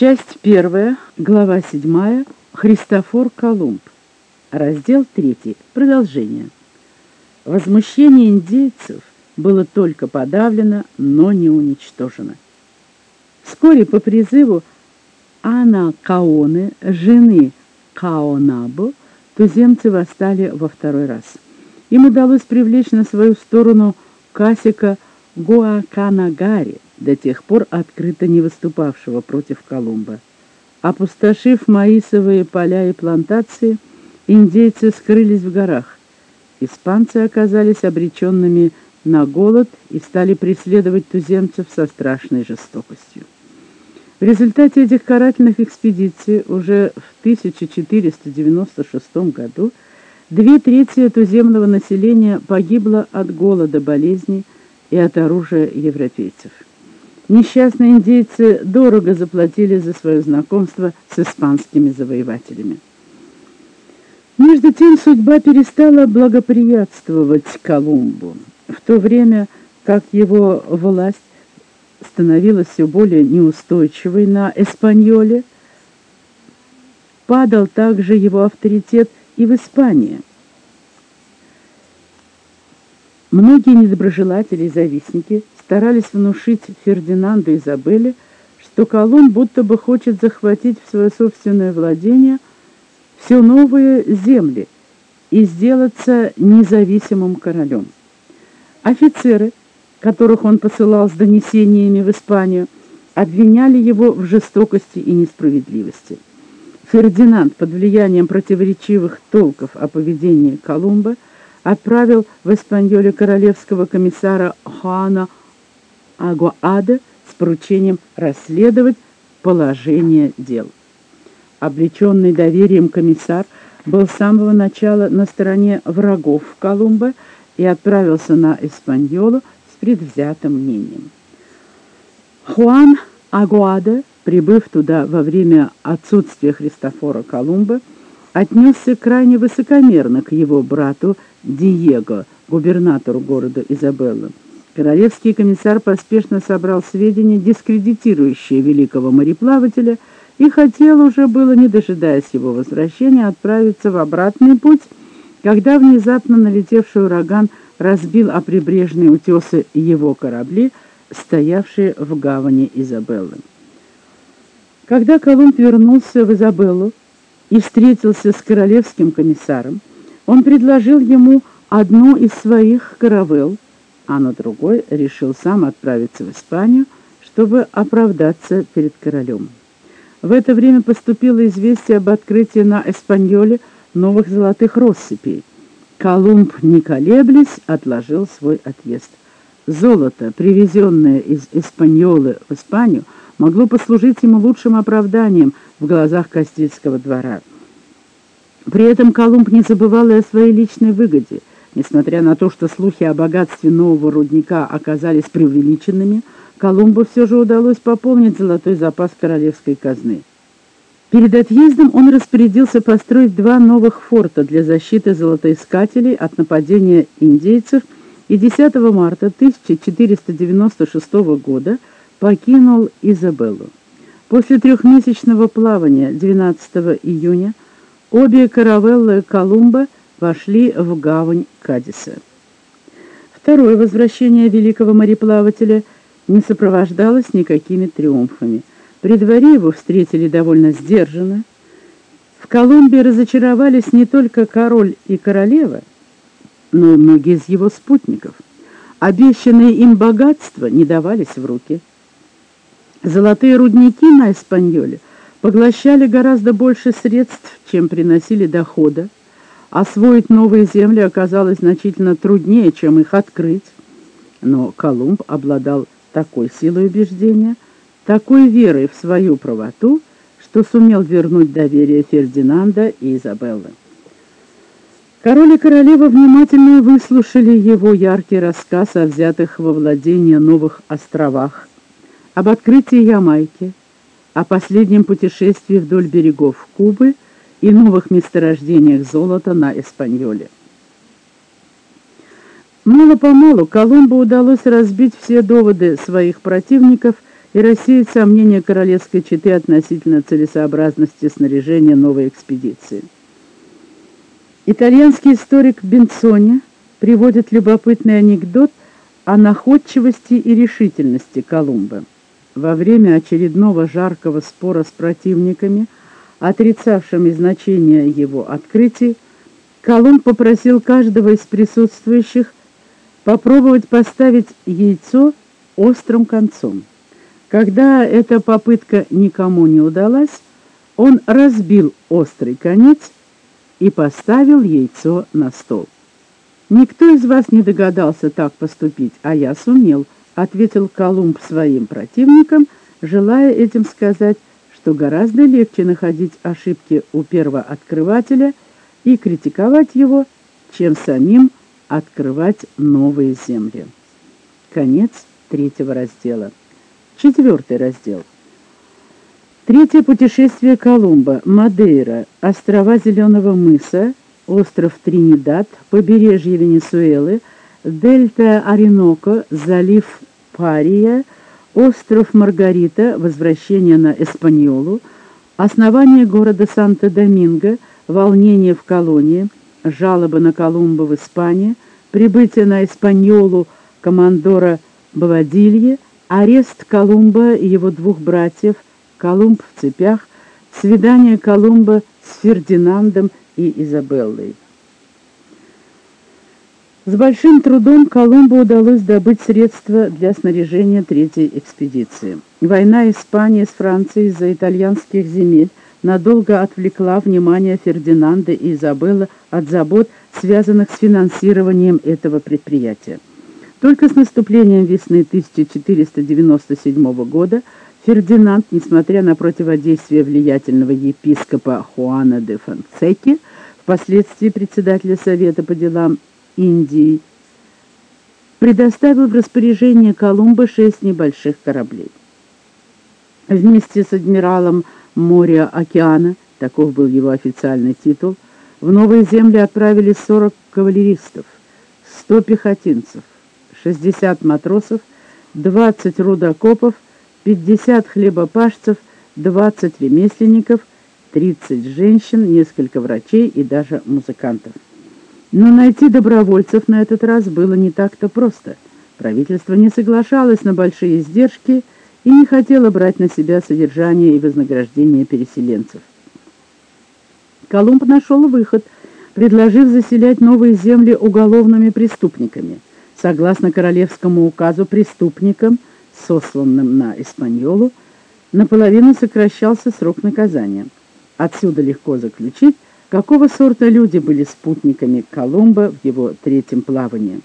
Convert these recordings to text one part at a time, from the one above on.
Часть первая, глава седьмая. Христофор Колумб. Раздел третий. Продолжение. Возмущение индейцев было только подавлено, но не уничтожено. Вскоре по призыву Ана Каоны, жены Каонабо, туземцы восстали во второй раз. Им удалось привлечь на свою сторону Касика Гуаканагари, до тех пор открыто не выступавшего против Колумба. Опустошив маисовые поля и плантации, индейцы скрылись в горах. Испанцы оказались обреченными на голод и стали преследовать туземцев со страшной жестокостью. В результате этих карательных экспедиций уже в 1496 году две трети туземного населения погибло от голода, болезней и от оружия европейцев. Несчастные индейцы дорого заплатили за свое знакомство с испанскими завоевателями. Между тем судьба перестала благоприятствовать Колумбу, в то время как его власть становилась все более неустойчивой на Эспаньоле, падал также его авторитет и в Испании. Многие недоброжелатели и завистники старались внушить Фердинанду и Изабелле, что Колумб будто бы хочет захватить в свое собственное владение все новые земли и сделаться независимым королем. Офицеры, которых он посылал с донесениями в Испанию, обвиняли его в жестокости и несправедливости. Фердинанд под влиянием противоречивых толков о поведении Колумба отправил в Испаньоле королевского комиссара Хуана Агуада с поручением расследовать положение дел. Облеченный доверием комиссар был с самого начала на стороне врагов Колумба и отправился на Испаньолу с предвзятым мнением. Хуан Агуада, прибыв туда во время отсутствия Христофора Колумба, отнесся крайне высокомерно к его брату Диего, губернатору города Изабелла. Королевский комиссар поспешно собрал сведения, дискредитирующие великого мореплавателя, и хотел уже было, не дожидаясь его возвращения, отправиться в обратный путь, когда внезапно налетевший ураган разбил о прибрежные утесы его корабли, стоявшие в гавани Изабеллы. Когда Колумб вернулся в Изабеллу и встретился с королевским комиссаром, он предложил ему одну из своих каравелл, а на другой решил сам отправиться в Испанию, чтобы оправдаться перед королем. В это время поступило известие об открытии на Эспаньоле новых золотых россыпей. Колумб, не колеблясь, отложил свой отъезд. Золото, привезенное из Эспаньолы в Испанию, могло послужить ему лучшим оправданием в глазах Кастильского двора. При этом Колумб не забывал и о своей личной выгоде – Несмотря на то, что слухи о богатстве нового рудника оказались преувеличенными, Колумбу все же удалось пополнить золотой запас королевской казны. Перед отъездом он распорядился построить два новых форта для защиты золотоискателей от нападения индейцев и 10 марта 1496 года покинул Изабеллу. После трехмесячного плавания 12 июня обе каравеллы Колумба – вошли в гавань Кадиса. Второе возвращение великого мореплавателя не сопровождалось никакими триумфами. При дворе его встретили довольно сдержанно. В Колумбии разочаровались не только король и королева, но и многие из его спутников. Обещанные им богатства не давались в руки. Золотые рудники на Испаньоле поглощали гораздо больше средств, чем приносили дохода. Освоить новые земли оказалось значительно труднее, чем их открыть. Но Колумб обладал такой силой убеждения, такой верой в свою правоту, что сумел вернуть доверие Фердинанда и Изабеллы. Король и королева внимательно выслушали его яркий рассказ о взятых во владение новых островах, об открытии Ямайки, о последнем путешествии вдоль берегов Кубы – и новых месторождениях золота на Эспаньоле. Мало-помалу Колумбу удалось разбить все доводы своих противников и рассеять сомнения королевской четы относительно целесообразности снаряжения новой экспедиции. Итальянский историк Бенцони приводит любопытный анекдот о находчивости и решительности Колумба. Во время очередного жаркого спора с противниками, отрицавшими значение его открытий, Колумб попросил каждого из присутствующих попробовать поставить яйцо острым концом. Когда эта попытка никому не удалась, он разбил острый конец и поставил яйцо на стол. «Никто из вас не догадался так поступить, а я сумел», — ответил Колумб своим противникам, желая этим сказать, что гораздо легче находить ошибки у первооткрывателя и критиковать его, чем самим открывать новые земли. Конец третьего раздела. Четвертый раздел. Третье путешествие Колумба. Мадейра. Острова Зеленого мыса. Остров Тринидад. Побережье Венесуэлы. Дельта Ореноко. Залив Пария. Остров Маргарита. Возвращение на Эспаньолу. Основание города Санто-Доминго. Волнение в колонии жалобы на Колумба в Испании, прибытие на Испаньолу командора Бавадилье, арест Колумба и его двух братьев, Колумб в цепях, свидание Колумба с Фердинандом и Изабеллой. С большим трудом Колумбу удалось добыть средства для снаряжения третьей экспедиции. Война Испании с Францией из-за итальянских земель надолго отвлекла внимание Фердинанда и Изабеллы от забот, связанных с финансированием этого предприятия. Только с наступлением весны 1497 года Фердинанд, несмотря на противодействие влиятельного епископа Хуана де Фонсеки, впоследствии председателя Совета по делам Индии, предоставил в распоряжение Колумба шесть небольших кораблей. Вместе с адмиралом моря океана, таков был его официальный титул, в новые земли отправили 40 кавалеристов, 100 пехотинцев, 60 матросов, 20 рудокопов, 50 хлебопашцев, 20 ремесленников, 30 женщин, несколько врачей и даже музыкантов. Но найти добровольцев на этот раз было не так-то просто. Правительство не соглашалось на большие издержки и не хотела брать на себя содержание и вознаграждение переселенцев. Колумб нашел выход, предложив заселять новые земли уголовными преступниками. Согласно королевскому указу, преступникам, сосланным на Испаньолу, наполовину сокращался срок наказания. Отсюда легко заключить, какого сорта люди были спутниками Колумба в его третьем плавании.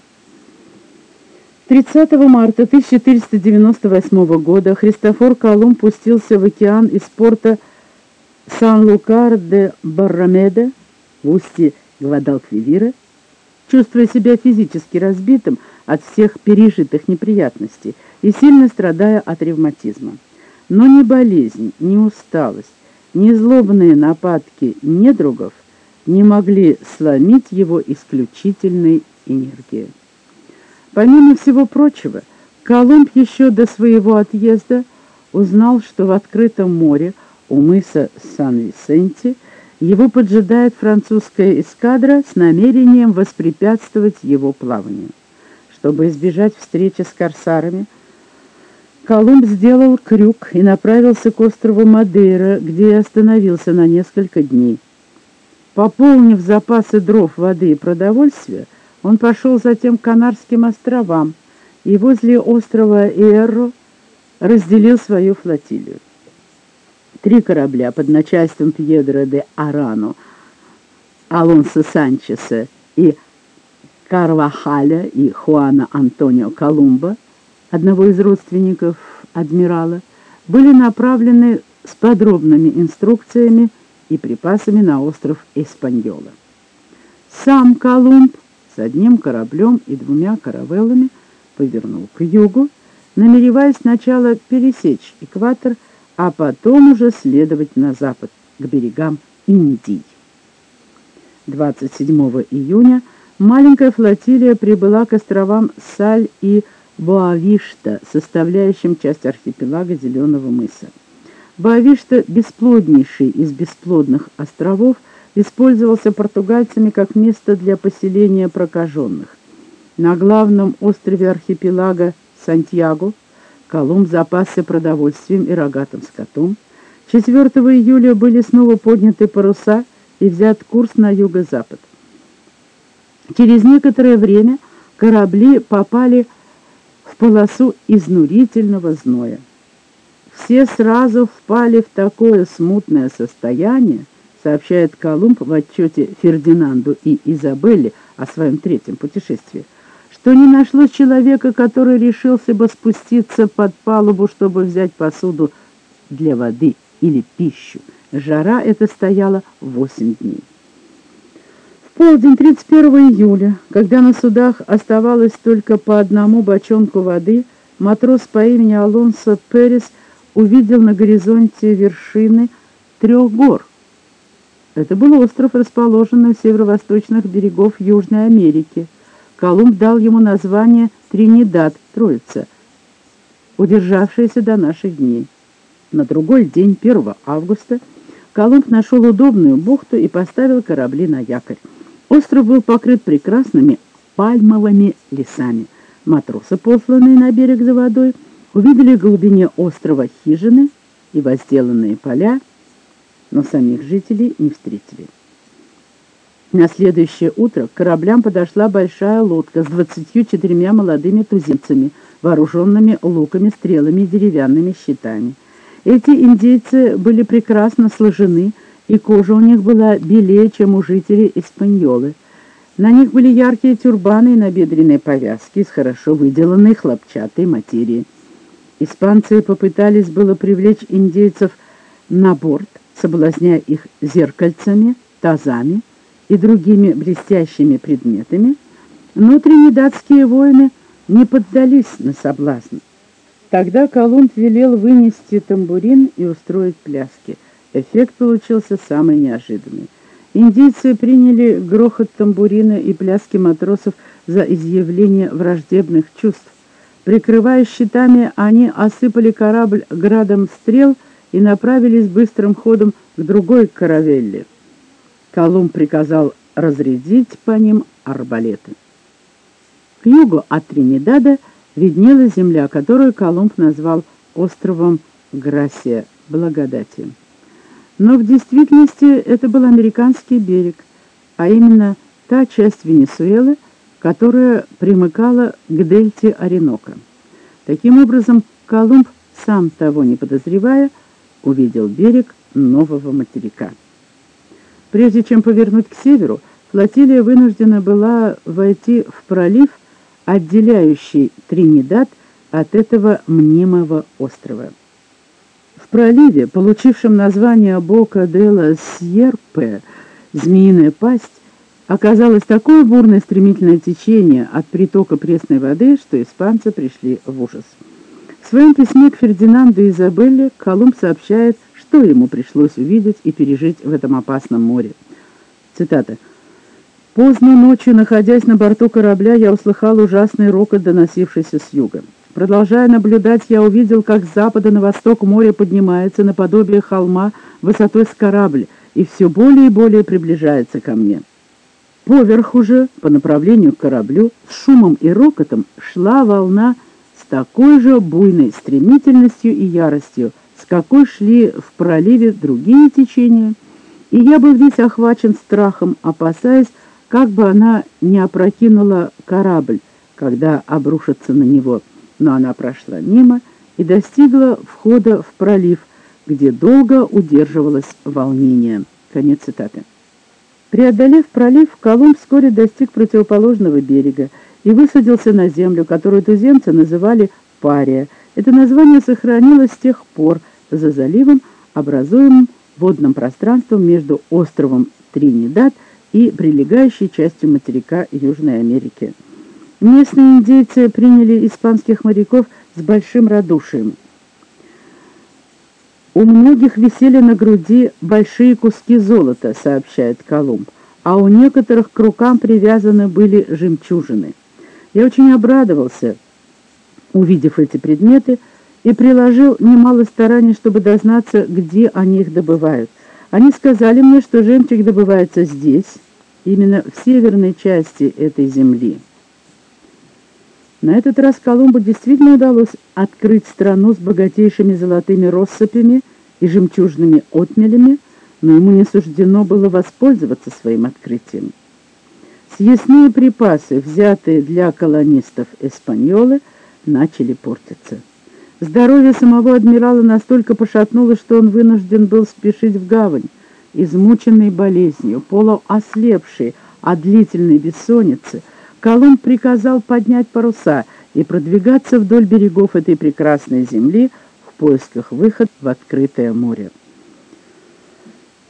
30 марта 1498 года Христофор Колумб пустился в океан из порта Сан-Лукар-де-Баррамеда в устье Гвадалквивира, чувствуя себя физически разбитым от всех пережитых неприятностей и сильно страдая от ревматизма. Но ни болезнь, ни усталость, ни злобные нападки недругов не могли сломить его исключительной энергией. Помимо всего прочего, Колумб еще до своего отъезда узнал, что в открытом море у мыса Сан-Висенти его поджидает французская эскадра с намерением воспрепятствовать его плаванию. Чтобы избежать встречи с корсарами, Колумб сделал крюк и направился к острову Мадейра, где остановился на несколько дней. Пополнив запасы дров, воды и продовольствия, он пошел затем к Канарским островам и возле острова Иерро разделил свою флотилию. Три корабля под начальством Пьедро де Арано, Алонсо Санчеса и Карвахаля и Хуана Антонио Колумба, одного из родственников адмирала, были направлены с подробными инструкциями и припасами на остров Эспаньола. Сам Колумб с одним кораблем и двумя каравеллами повернул к югу, намереваясь сначала пересечь экватор, а потом уже следовать на запад, к берегам Индии. 27 июня маленькая флотилия прибыла к островам Саль и Боавишта, составляющим часть архипелага Зеленого мыса. Боавишта, бесплоднейший из бесплодных островов, использовался португальцами как место для поселения прокаженных. На главном острове архипелага Сантьяго Колумб запасся продовольствием и рогатым скотом. 4 июля были снова подняты паруса и взят курс на юго-запад. Через некоторое время корабли попали в полосу изнурительного зноя. Все сразу впали в такое смутное состояние, сообщает Колумб в отчете Фердинанду и Изабелле о своем третьем путешествии, что не нашлось человека, который решился бы спуститься под палубу, чтобы взять посуду для воды или пищу. Жара эта стояла восемь дней полдень 31 июля, когда на судах оставалось только по одному бочонку воды, матрос по имени Алонсо Перес увидел на горизонте вершины трех гор. Это был остров, расположенный у северо-восточных берегов Южной Америки. Колумб дал ему название Тринидад, Троица, удержавшаяся до наших дней. На другой день, 1 августа, Колумб нашел удобную бухту и поставил корабли на якорь. Остров был покрыт прекрасными пальмовыми лесами. Матросы, посланные на берег за водой, увидели в глубине острова хижины и возделанные поля, но самих жителей не встретили. На следующее утро к кораблям подошла большая лодка с двадцатью четырьмя молодыми туземцами, вооруженными луками, стрелами и деревянными щитами. Эти индейцы были прекрасно сложены, и кожа у них была белее, чем у жителей Испаньолы. На них были яркие тюрбаны и набедренные повязки из хорошо выделанной хлопчатой материи. Испанцы попытались было привлечь индейцев на борт, соблазняя их зеркальцами, тазами и другими блестящими предметами, но тринидадские воины не поддались на соблазн. Тогда Колумб велел вынести тамбурин и устроить пляски – Эффект получился самый неожиданный. Индийцы приняли грохот тамбурина и пляски матросов за изъявление враждебных чувств. Прикрывая щитами, они осыпали корабль градом стрел и направились быстрым ходом к другой каравелле. Колумб приказал разрядить по ним арбалеты. К югу от Тринидада виднелась земля, которую Колумб назвал островом Грасия, благодати. Но в действительности это был американский берег, а именно та часть Венесуэлы, которая примыкала к дельте Оренока. Таким образом, Колумб, сам того не подозревая, увидел берег нового материка. Прежде чем повернуть к северу, флотилия вынуждена была войти в пролив, отделяющий Тринидад от этого мнимого острова. В проливе, получившем название Бока Дела Сьерпе, змеиная пасть, оказалось такое бурное стремительное течение от притока пресной воды, что испанцы пришли в ужас. В своем письме к Фердинанду и Изабелле Колумб сообщает, что ему пришлось увидеть и пережить в этом опасном море. Цитата. «Поздно ночью, находясь на борту корабля, я услыхал ужасный рокот, доносившийся с юга. Продолжая наблюдать, я увидел, как с запада на восток море поднимается наподобие холма высотой с корабль и все более и более приближается ко мне. Поверху же, по направлению к кораблю, с шумом и рокотом шла волна с такой же буйной стремительностью и яростью, с какой шли в проливе другие течения, и я был весь охвачен страхом, опасаясь, как бы она не опрокинула корабль, когда обрушится на него — но она прошла мимо и достигла входа в пролив, где долго удерживалось волнение. Конец цитаты. Преодолев пролив, Колумб вскоре достиг противоположного берега и высадился на землю, которую туземцы называли Пария. Это название сохранилось с тех пор за заливом, образуемым водным пространством между островом Тринидад и прилегающей частью материка Южной Америки. Местные индейцы приняли испанских моряков с большим радушием. «У многих висели на груди большие куски золота», — сообщает Колумб, «а у некоторых к рукам привязаны были жемчужины. Я очень обрадовался, увидев эти предметы, и приложил немало стараний, чтобы дознаться, где они их добывают. Они сказали мне, что жемчуг добывается здесь, именно в северной части этой земли. На этот раз Колумбу действительно удалось открыть страну с богатейшими золотыми россыпями и жемчужными отмелями, но ему не суждено было воспользоваться своим открытием. Съестные припасы, взятые для колонистов Эспаньолы, начали портиться. Здоровье самого адмирала настолько пошатнулось, что он вынужден был спешить в гавань, измученный болезнью, полуослепший от длительной бессонницы, Колумб приказал поднять паруса и продвигаться вдоль берегов этой прекрасной земли в поисках выхода в открытое море.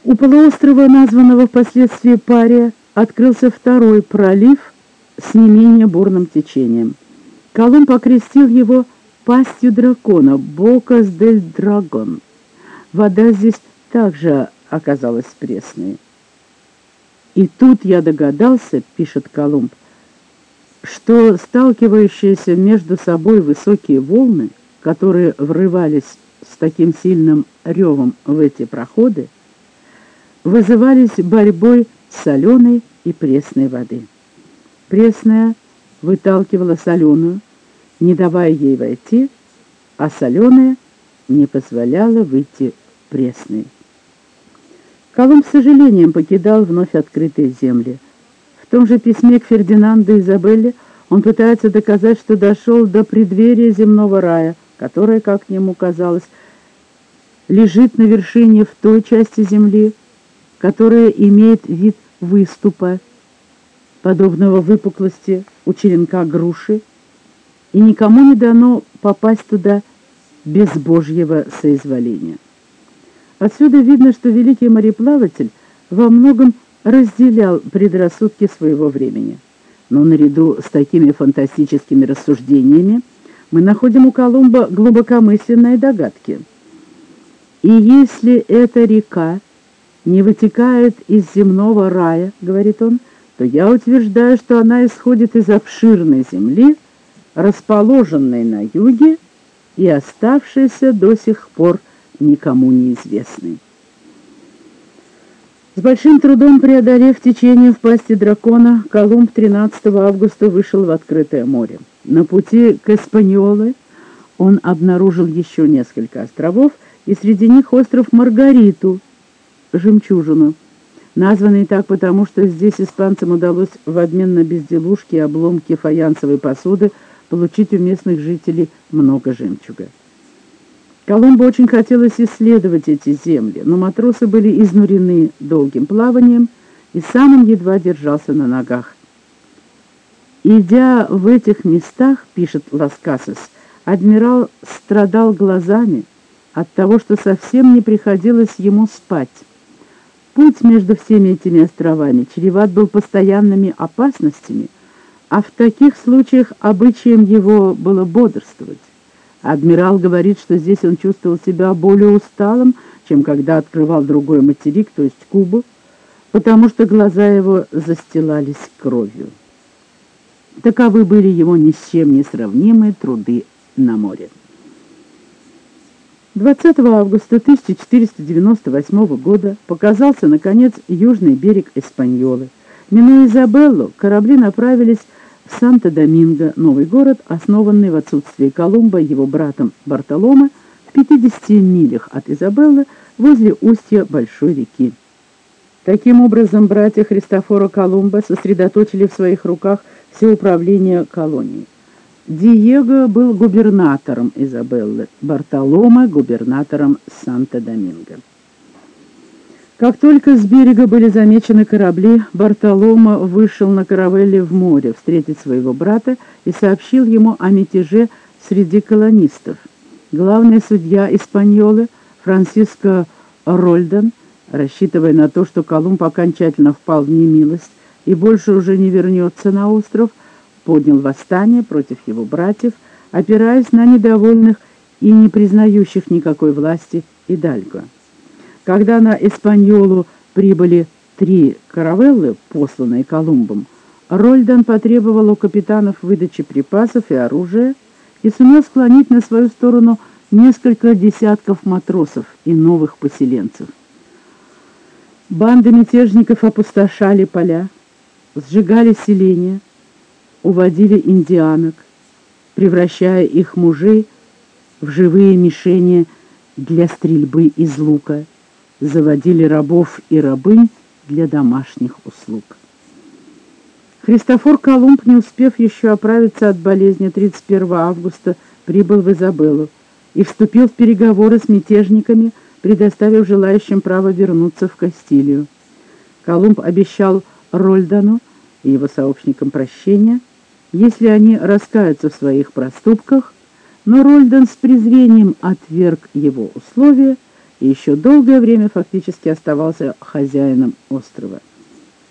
У полуострова, названного впоследствии Пария, открылся второй пролив с не менее бурным течением. Колумб окрестил его пастью дракона, Бокас дель Драгон. Вода здесь также оказалась пресной. И тут я догадался, пишет Колумб, что сталкивающиеся между собой высокие волны, которые врывались с таким сильным ревом в эти проходы, вызывались борьбой соленой и пресной воды. Пресная выталкивала соленую, не давая ей войти, а соленая не позволяла выйти пресной. Колумб с сожалением покидал вновь открытые земли. В том же письме к Фердинанду и Изабелле он пытается доказать, что дошел до преддверия земного рая, которое, как ему казалось, лежит на вершине в той части земли, которая имеет вид выступа, подобного выпуклости у черенка груши, и никому не дано попасть туда без Божьего соизволения. Отсюда видно, что великий мореплаватель во многом разделял предрассудки своего времени. Но наряду с такими фантастическими рассуждениями мы находим у Колумба глубокомысленные догадки. И если эта река не вытекает из земного рая, говорит он, то я утверждаю, что она исходит из обширной земли, расположенной на юге и оставшейся до сих пор никому неизвестный. С большим трудом преодолев течение в пасти дракона, Колумб 13 августа вышел в открытое море. На пути к Эспаньоле он обнаружил еще несколько островов, и среди них остров Маргариту, жемчужину, названный так потому, что здесь испанцам удалось в обмен на безделушки и обломки фаянсовой посуды получить у местных жителей много жемчуга. Колумбу очень хотелось исследовать эти земли, но матросы были изнурены долгим плаванием, и сам он едва держался на ногах. Идя в этих местах, пишет Ласкасес, адмирал страдал глазами от того, что совсем не приходилось ему спать. Путь между всеми этими островами чреват был постоянными опасностями, а в таких случаях обычаем его было бодрствовать. Адмирал говорит, что здесь он чувствовал себя более усталым, чем когда открывал другой материк, то есть Кубу, потому что глаза его застилались кровью. Таковы были его ни с чем не сравнимые труды на море. 20 августа 1498 года показался, наконец, южный берег Эспаньолы. Минуя Изабеллу, корабли направились Санто-Доминго, новый город, основанный в отсутствие Колумба его братом Бартоломе в 50 милях от Изабеллы возле устья Большой реки. Таким образом, братья Христофора Колумба сосредоточили в своих руках все управление колонией. Диего был губернатором Изабеллы, Бартоломе – губернатором Санто-Доминго. Как только с берега были замечены корабли, Бартолома вышел на каравелле в море встретить своего брата и сообщил ему о мятеже среди колонистов. Главный судья Испаньолы Франциско Рольден, рассчитывая на то, что Колумб окончательно впал в немилость и больше уже не вернется на остров, поднял восстание против его братьев, опираясь на недовольных и не признающих никакой власти Идальго. Когда на Испаньолу прибыли три каравеллы, посланные Колумбом, Рольдан потребовал у капитанов выдачи припасов и оружия и сумел склонить на свою сторону несколько десятков матросов и новых поселенцев. Банды мятежников опустошали поля, сжигали селения, уводили индианок, превращая их мужей в живые мишени для стрельбы из лука, заводили рабов и рабынь для домашних услуг. Христофор Колумб, не успев еще оправиться от болезни 31 августа, прибыл в Изабеллу и вступил в переговоры с мятежниками, предоставив желающим право вернуться в Кастилию. Колумб обещал Рольдану и его сообщникам прощения, если они раскаются в своих проступках, но Рольдан с презрением отверг его условия и еще долгое время фактически оставался хозяином острова.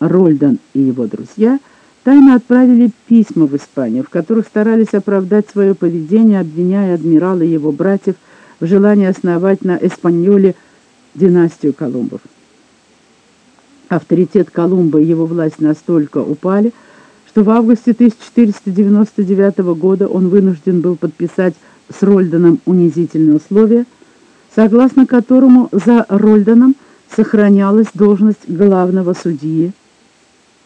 Рольдан и его друзья тайно отправили письма в Испанию, в которых старались оправдать свое поведение, обвиняя адмирала и его братьев в желании основать на Эспаньоле династию Колумбов. Авторитет Колумба и его власть настолько упали, что в августе 1499 года он вынужден был подписать с Рольданом унизительные условия, согласно которому за Рольданом сохранялась должность главного судьи,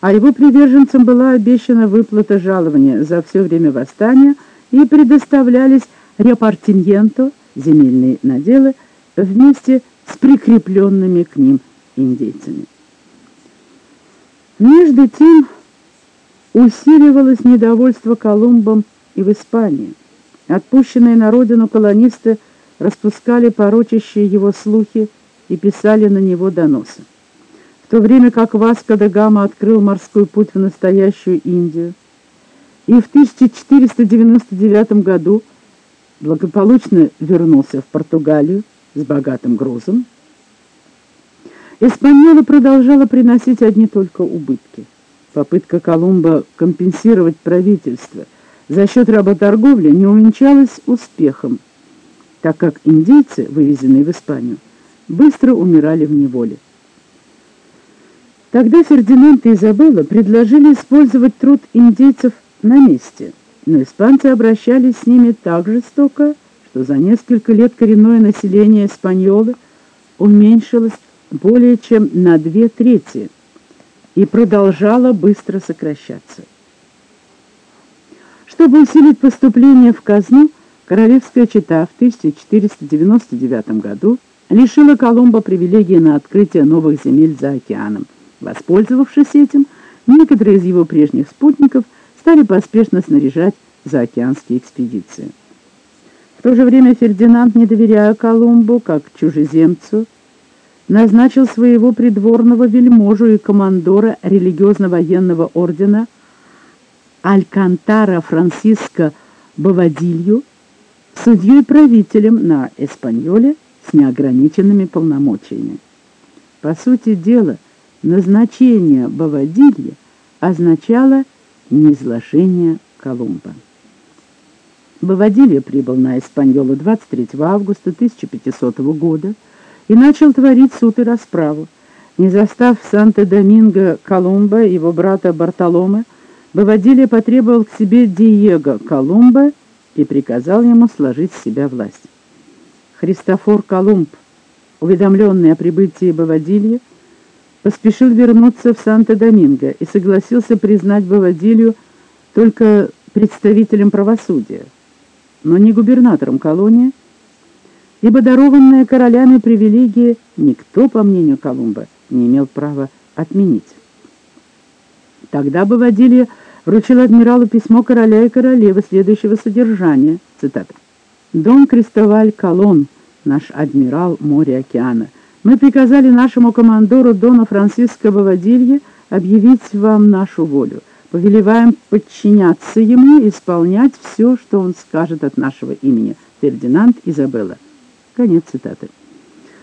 а его приверженцам была обещана выплата жалования за все время восстания и предоставлялись репартиньенту, земельные наделы, вместе с прикрепленными к ним индейцами. Между тем, усиливалось недовольство Колумбом и в Испании. Отпущенные на родину колонисты распускали порочащие его слухи и писали на него доносы. В то время как Васко де Гама открыл морской путь в настоящую Индию и в 1499 году благополучно вернулся в Португалию с богатым грузом, Испаньола продолжала приносить одни только убытки. Попытка Колумба компенсировать правительство за счет работорговли не увенчалась успехом, так как индейцы, вывезенные в Испанию, быстро умирали в неволе. Тогда Фердинанд и Изабелла предложили использовать труд индейцев на месте, но испанцы обращались с ними так жестоко, что за несколько лет коренное население Испаньолы уменьшилось более чем на две трети – и продолжала быстро сокращаться. Чтобы усилить поступление в казну, королевская чета в 1499 году лишила Колумба привилегии на открытие новых земель за океаном. Воспользовавшись этим, некоторые из его прежних спутников стали поспешно снаряжать заокеанские экспедиции. В то же время Фердинанд, не доверяя Колумбу как чужеземцу, назначил своего придворного вельможу и командора религиозно-военного ордена Алькантара Франциско Бавадилью судьей-правителем на Эспаньоле с неограниченными полномочиями. По сути дела, назначение Бавадилья означало низложение Колумба. Бавадилья прибыл на Эспаньолу 23 августа 1500 года, и начал творить суд и расправу. Не застав Санто-Доминго Колумба, его брата Бартоломе, Бавадилья потребовал к себе Диего Колумба и приказал ему сложить с себя власть. Христофор Колумб, уведомленный о прибытии Бавадилья, поспешил вернуться в Санто-Доминго и согласился признать Бавадилью только представителем правосудия, но не губернатором колонии, ибо дарованные королями привилегии никто, по мнению Колумба, не имел права отменить. Тогда Бавадилья вручил адмиралу письмо короля и королевы следующего содержания, цитата. «Дон Кристоваль Колон, наш адмирал моря океана, мы приказали нашему командору Дону Франциско Бавадилье объявить вам нашу волю. Повелеваем подчиняться ему и исполнять все, что он скажет от нашего имени. Фердинанд Изабелла». Конец цитаты.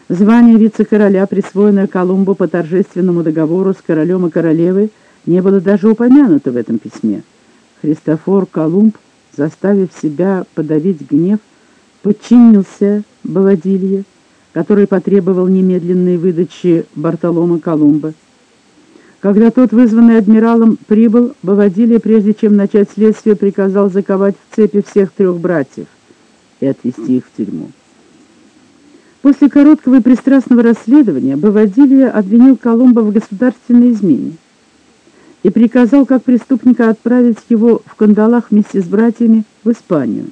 Звание вице-короля, присвоенное Колумбу по торжественному договору с королем и королевой, не было даже упомянуто в этом письме. Христофор Колумб, заставив себя подавить гнев, подчинился Баладилье, который потребовал немедленной выдачи Бартолома Колумба. Когда тот, вызванный адмиралом, прибыл, Бавадилия, прежде чем начать следствие, приказал заковать в цепи всех трех братьев и отвезти их в тюрьму. После короткого и пристрастного расследования Бавадилия обвинил Колумба в государственной измене и приказал как преступника отправить его в кандалах вместе с братьями в Испанию.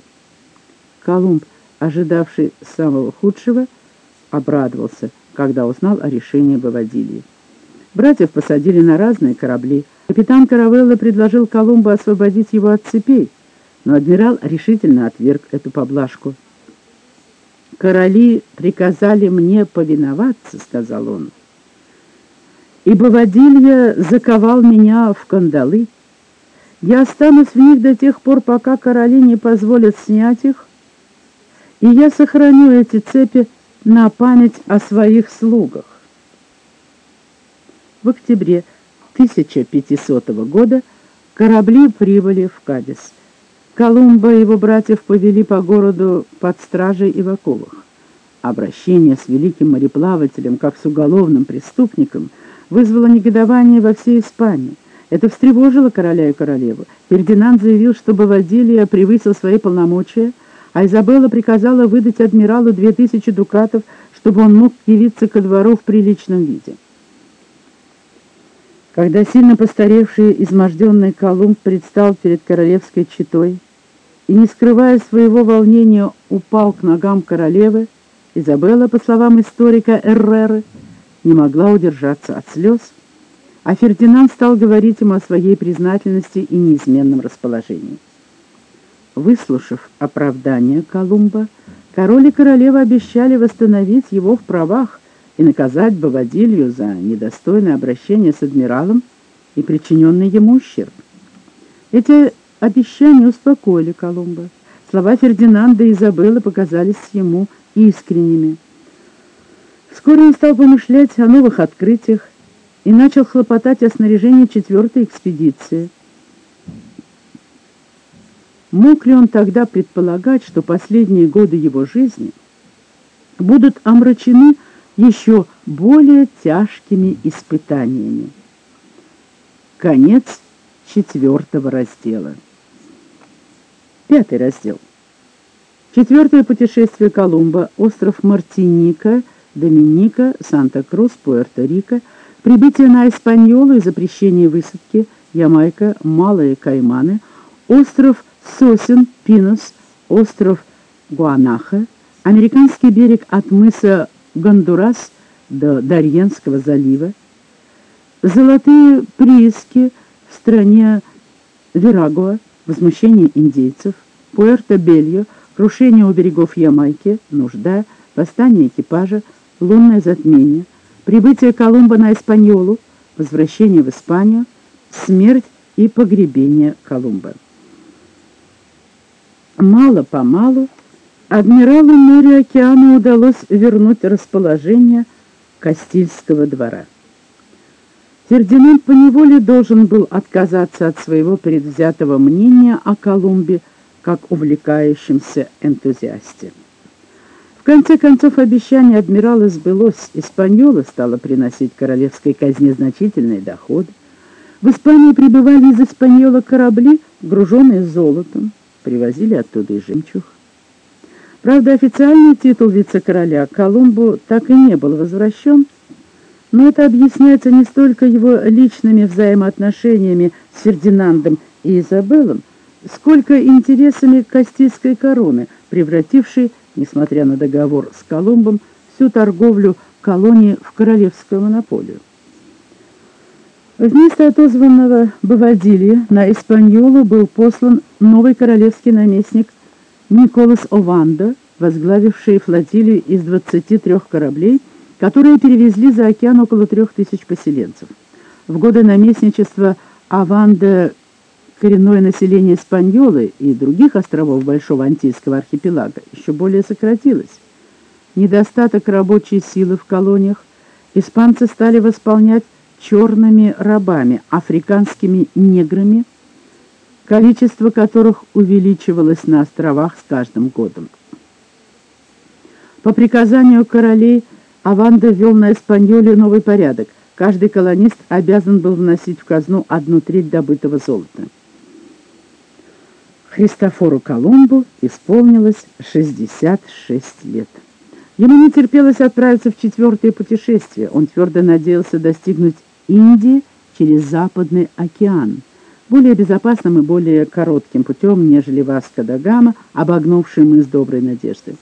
Колумб, ожидавший самого худшего, обрадовался, когда узнал о решении Бавадилии. Братьев посадили на разные корабли. Капитан Каравелла предложил Колумбу освободить его от цепей, но адмирал решительно отверг эту поблажку. «Короли приказали мне повиноваться», — сказал он. «Ибо Вадилья заковал меня в кандалы. Я останусь в них до тех пор, пока короли не позволят снять их, и я сохраню эти цепи на память о своих слугах. В октябре 1500 года корабли прибыли в Кадис. Колумба и его братьев повели по городу под стражей и в оковах. Обращение с великим мореплавателем, как с уголовным преступником, вызвало негодование во всей Испании. Это встревожило короля и королеву. Фердинанд заявил, что Бавадилия превысил свои полномочия, а Изабелла приказала выдать адмиралу две тысячи дукатов, чтобы он мог явиться ко двору в приличном виде. Когда сильно постаревший, изможденный Колумб предстал перед королевской четой и, не скрывая своего волнения, упал к ногам королевы, Изабелла, по словам историка Эрреры, не могла удержаться от слез, а Фердинанд стал говорить ему о своей признательности и неизменном расположении. Выслушав оправдание Колумба, король и королева обещали восстановить его в правах, и наказать Бавадилью за недостойное обращение с адмиралом и причиненный ему ущерб. Эти обещания успокоили Колумба. Слова Фердинанда и Изабеллы показались ему искренними. Вскоре он стал помышлять о новых открытиях и начал хлопотать о снаряжении четвертой экспедиции. Мог ли он тогда предполагать, что последние годы его жизни будут омрачены еще более тяжкими испытаниями. Конец четвертого раздела. Пятый раздел. Четвертое путешествие Колумба, остров Мартиника, Доминика, Санта-Крус, Пуэрто-Рико, прибытие на Испаньолу и запрещение высадки, Ямайка, Малые Кайманы, остров Сосен, Пинос, остров Гуанаха, американский берег от мыса Гондурас до Дарьенского залива, золотые прииски в стране Верагуа, возмущение индейцев, Пуэрто-Бельо, крушение у берегов Ямайки, нужда, восстание экипажа, лунное затмение, прибытие Колумба на Испаньолу, возвращение в Испанию, смерть и погребение Колумба. Мало-помалу адмиралу моря океана удалось вернуть расположение Кастильского двора. Фердинанд поневоле должен был отказаться от своего предвзятого мнения о Колумбе как увлекающемся энтузиасте. Конце концов, обещание адмирала сбылось. Испаньола стала приносить королевской казне значительные доходы. В Испании прибывали из Испаньола корабли, груженные золотом, привозили оттуда и жемчуг. Правда, официальный титул вице-короля Колумбу так и не был возвращен, но это объясняется не столько его личными взаимоотношениями с Фердинандом и Изабеллом, сколько интересами Кастильской короны, превратившей, несмотря на договор с Колумбом, всю торговлю колонии в королевскую монополию. Вместо отозванного Бавадилья на Испаньолу был послан новый королевский наместник Николас Ованда, возглавивший флотилию из 23 кораблей, которые перевезли за океан около трех тысяч поселенцев. В годы наместничества Аванда коренное население Испаньолы и других островов Большого Антильского архипелага еще более сократилось. Недостаток рабочей силы в колониях испанцы стали восполнять черными рабами, африканскими неграми – количество которых увеличивалось на островах с каждым годом. По приказанию королей Аванда ввел на Испаньоле новый порядок. каждый колонист обязан был вносить в казну одну треть добытого золота. Христофору Колумбу исполнилось 66 лет. Ему не терпелось отправиться в четвертое путешествие. Он твердо надеялся достигнуть Индии через Западный океан, более безопасным и более коротким путем, нежели Васко да Гама, обогнувший мыс Доброй Надежды.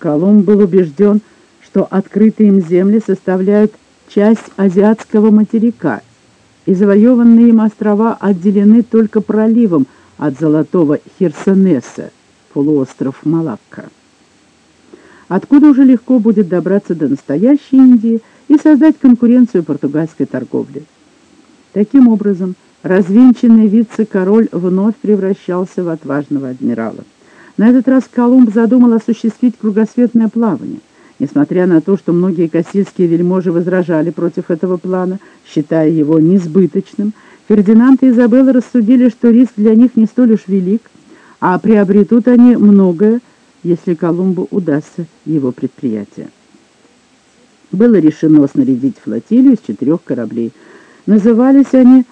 Колумб был убежден, что открытые им земли составляют часть азиатского материка, и завоеванные им острова отделены только проливом от золотого Херсонеса, полуостров Малакка откуда уже легко будет добраться до настоящей Индии и создать конкуренцию португальской торговле. Таким образом, развенчанный вице-король вновь превращался в отважного адмирала. На этот раз Колумб задумал осуществить кругосветное плавание. Несмотря на то, что многие кассильские вельможи возражали против этого плана, считая его несбыточным, Фердинанд и Изабелла рассудили, что риск для них не столь уж велик, а приобретут они многое, если Колумбу удастся его предприятие. Было решено снарядить флотилию из четырех кораблей. Назывались они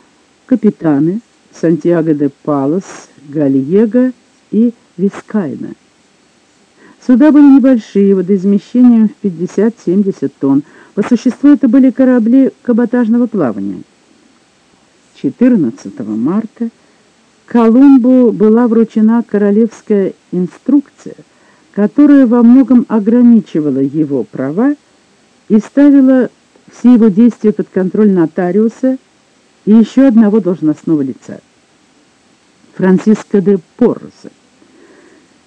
«Капитаны», «Сантьяго де Палос», «Гальего» и «Вискайна». Суда были небольшие, водоизмещением в 50-70 тонн. По существу это были корабли каботажного плавания. 14 марта Колумбу была вручена королевская инструкция – которая во многом ограничивала его права и ставила все его действия под контроль нотариуса и еще одного должностного лица. Франциско де Порроса,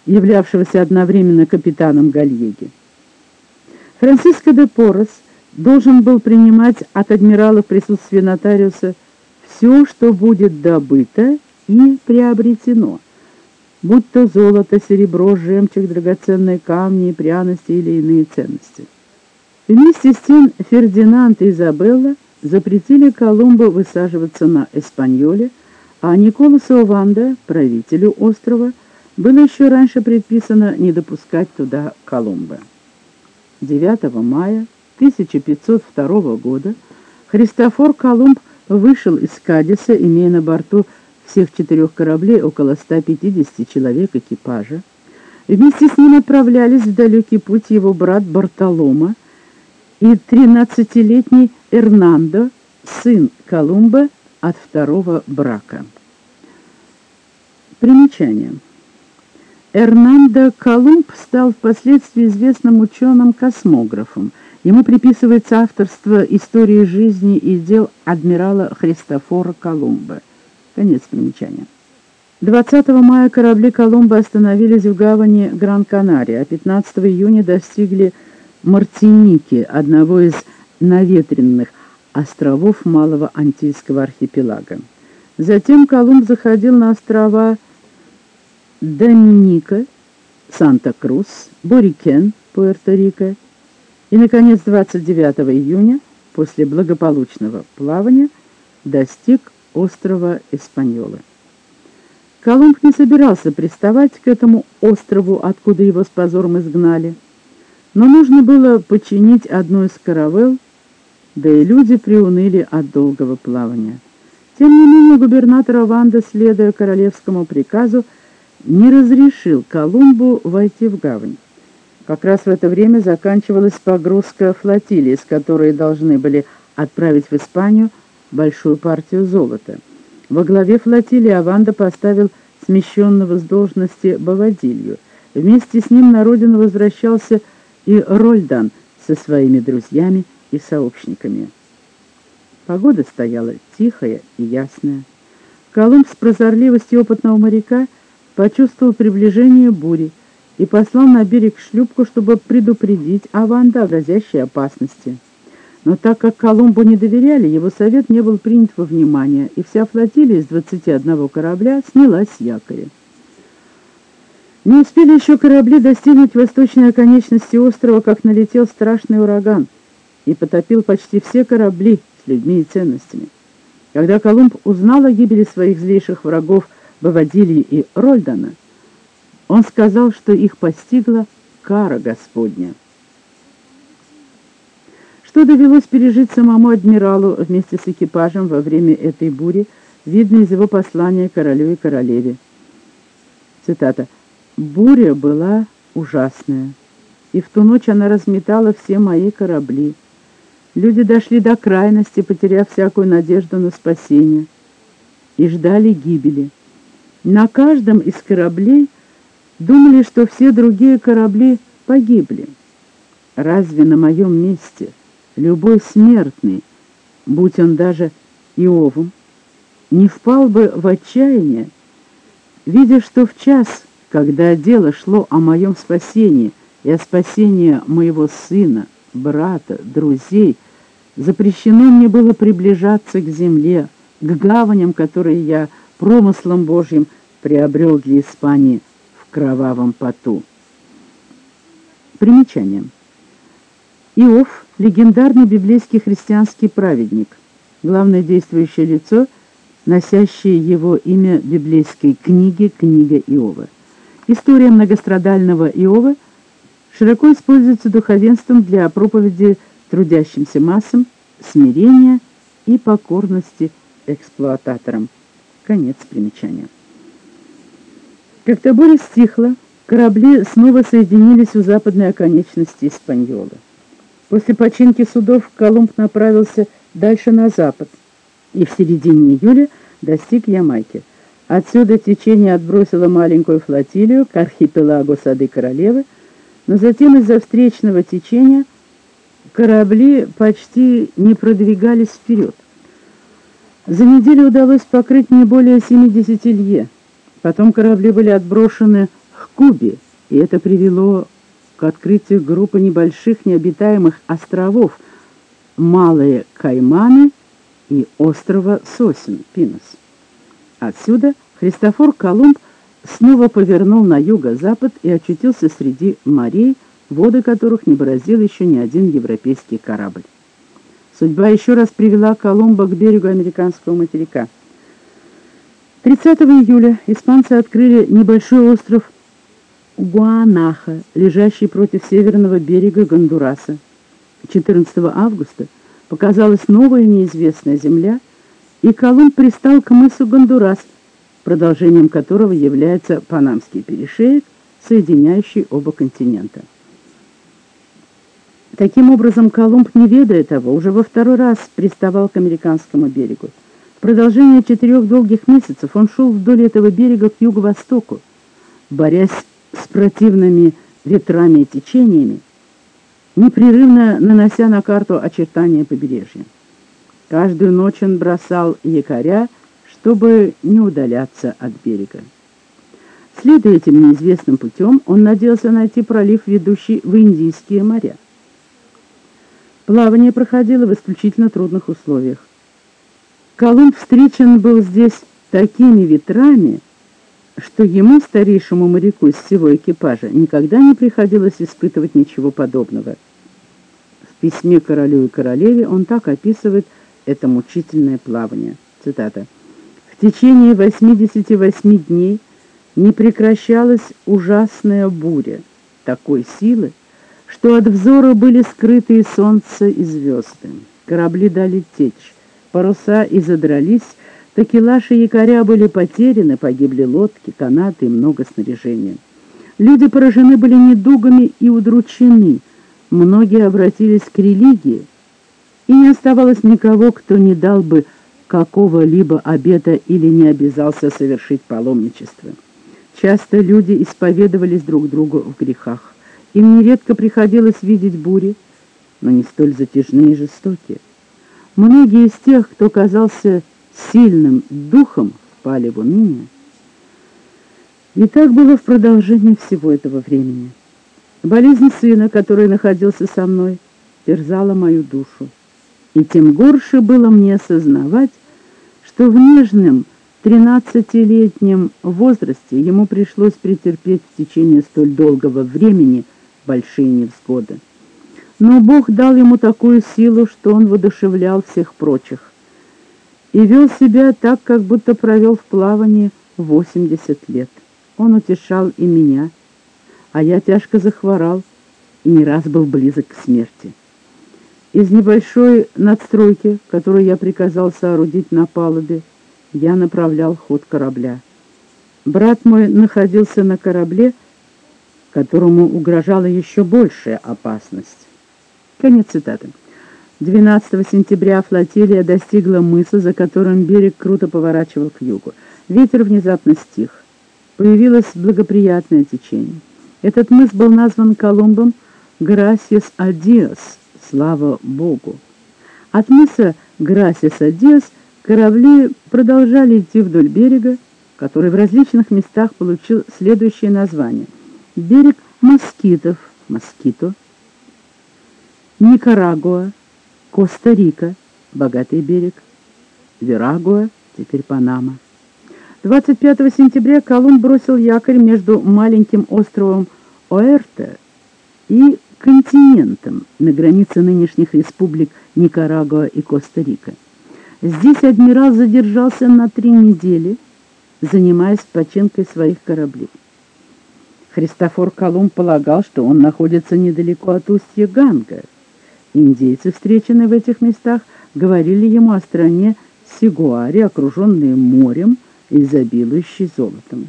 являвшегося одновременно капитаном Гальеги. Франциско де Поррос должен был принимать от адмирала в присутствии нотариуса все, что будет добыто и приобретено – будь то золото, серебро, жемчуг, драгоценные камни, пряности или иные ценности. Вместе с тем Фердинанд и Изабелла запретили Колумбу высаживаться на Эспаньоле, а Николасу Ованда, правителю острова, было еще раньше предписано не допускать туда Колумба. 9 мая 1502 года Христофор Колумб вышел из Кадиса, имея на борту всех четырех кораблей около 150 человек экипажа. Вместе с ним отправлялись в далекий путь его брат Бартолома и 13-летний Эрнандо, сын Колумба от второго брака. Примечание. Эрнандо Колумб стал впоследствии известным ученым-космографом. Ему приписывается авторство истории жизни и дел адмирала Христофора Колумба. Конец примечания. 20 мая корабли Колумба остановились в гавани Гран-Канария, а 15 июня достигли Мартиники, одного из наветренных островов Малого Антильского архипелага. Затем Колумб заходил на острова Доминика, Санта-Крус, Борикен, Пуэрто-Рико, и, наконец, 29 июня, после благополучного плавания, достиг острова Испаньолы. Колумб не собирался приставать к этому острову, откуда его с позором изгнали, но нужно было починить одну из каравелл, да и люди приуныли от долгого плавания. Тем не менее, губернатор Ованда, следуя королевскому приказу, не разрешил Колумбу войти в гавань. Как раз в это время заканчивалась погрузка флотилии, с которой должны были отправить в Испанию большую партию золота. Во главе флотилии Аванда поставил смещенного с должности Бавадилью. Вместе с ним на родину возвращался и Рольдан со своими друзьями и сообщниками. Погода стояла тихая и ясная. Колумб с прозорливостью опытного моряка почувствовал приближение бури и послал на берег шлюпку, чтобы предупредить Аванда о грозящей опасности. Но так как Колумбу не доверяли, его совет не был принят во внимание, и вся флотилия из 21 корабля снялась с якоря. Не успели еще корабли достигнуть восточной оконечности острова, как налетел страшный ураган и потопил почти все корабли с людьми и ценностями. Когда Колумб узнал о гибели своих злейших врагов Бавадильи и Рольдана, он сказал, что их постигла кара Господня. Что довелось пережить самому адмиралу вместе с экипажем во время этой бури, видно из его послания королю и королеве. Цитата. «Буря была ужасная, и в ту ночь она разметала все мои корабли. Люди дошли до крайности, потеряв всякую надежду на спасение, и ждали гибели. На каждом из кораблей думали, что все другие корабли погибли. Разве на моем месте любой смертный, будь он даже Иовом, не впал бы в отчаяние, видя, что в час, когда дело шло о моем спасении и о спасении моего сына, брата, друзей, запрещено мне было приближаться к земле, к гаваням, которые я промыслом Божьим приобрел для Испании кровавом поту. Примечание. Иов – легендарный библейский христианский праведник, главное действующее лицо, носящее его имя библейской книги «Книга Иова». История многострадального Иова широко используется духовенством для проповеди трудящимся массам, смирения и покорности эксплуататорам. Конец примечания. Когда буря стихла, корабли снова соединились у западной оконечности Испаньолы. После починки судов Колумб направился дальше на запад и в середине июля достиг Ямайки. Отсюда течение отбросило маленькую флотилию к архипелагу Сады Королевы, но затем из-за встречного течения корабли почти не продвигались вперед. За неделю удалось покрыть не более 70 лье. Потом корабли были отброшены к Кубе, и это привело к открытию группы небольших необитаемых островов Малые Кайманы и острова Сосен, Пинос. Отсюда Христофор Колумб снова повернул на юго-запад и очутился среди морей, воды которых не бороздил еще ни один европейский корабль. Судьба еще раз привела Колумба к берегу американского материка. 30 июля испанцы открыли небольшой остров Гуанаха, лежащий против северного берега Гондураса. 14 августа показалась новая неизвестная земля, и Колумб пристал к мысу Гондурас, продолжением которого является Панамский перешеек, соединяющий оба континента. Таким образом, Колумб, не ведая того, уже во второй раз приставал к американскому берегу. Продолжение четырех долгих месяцев он шел вдоль этого берега к юго-востоку, борясь с противными ветрами и течениями, непрерывно нанося на карту очертания побережья. Каждую ночь он бросал якоря, чтобы не удаляться от берега. Следуя этим неизвестным путем, он надеялся найти пролив, ведущий в Индийские моря. Плавание проходило в исключительно трудных условиях. Колумб встречен был здесь такими ветрами, что ему, старейшему моряку из всего экипажа, никогда не приходилось испытывать ничего подобного. В письме королю и королеве он так описывает это мучительное плавание. Цитата. «В течение 88 дней не прекращалась ужасная буря такой силы, что от взора были скрыты и солнце, и звезды. Корабли дали течь, паруса и задрались, Такелаж и якоря были потеряны, погибли лодки, канаты и много снаряжения. Люди поражены были недугами и удручены. Многие обратились к религии, и не оставалось никого, кто не дал бы какого-либо обета или не обязался совершить паломничество. Часто люди исповедовались друг другу в грехах. Им нередко приходилось видеть бури, но не столь затяжные и жестокие. Многие из тех, кто казался сильным духом впали в уныние. И так было в продолжении всего этого времени. Болезнь сына, который находился со мной, терзала мою душу. И тем горше было мне осознавать, что в нежном тринадцатилетнем возрасте ему пришлось претерпеть в течение столь долгого времени большие невзгоды. Но Бог дал ему такую силу, что он воодушевлял всех прочих и вел себя так, как будто провел в плавании 80 лет. Он утешал и меня, а я тяжко захворал и не раз был близок к смерти. Из небольшой надстройки, которую я приказал соорудить на палубе, я направлял ход корабля. Брат мой находился на корабле, которому угрожала еще большая опасность. Конец цитаты. 12 сентября флотилия достигла мыса, за которым берег круто поворачивал к югу. Ветер внезапно стих. Появилось благоприятное течение. Этот мыс был назван Колумбом Грасиас Адиос, слава Богу. От мыса Грасиас Адиос корабли продолжали идти вдоль берега, который в различных местах получил следующее название. Берег Москитов, Москито, Никарагуа, Коста-Рика, богатый берег, Верагуа, теперь Панама. 25 сентября Колумб бросил якорь между маленьким островом Оэрте и континентом на границе нынешних республик Никарагуа и Коста-Рика. Здесь адмирал задержался на три недели, занимаясь починкой своих кораблей. Христофор Колумб полагал, что он находится недалеко от устья Ганга. Индейцы, встреченные в этих местах, говорили ему о стране Сигуаре, окруженной морем, изобилующей золотом.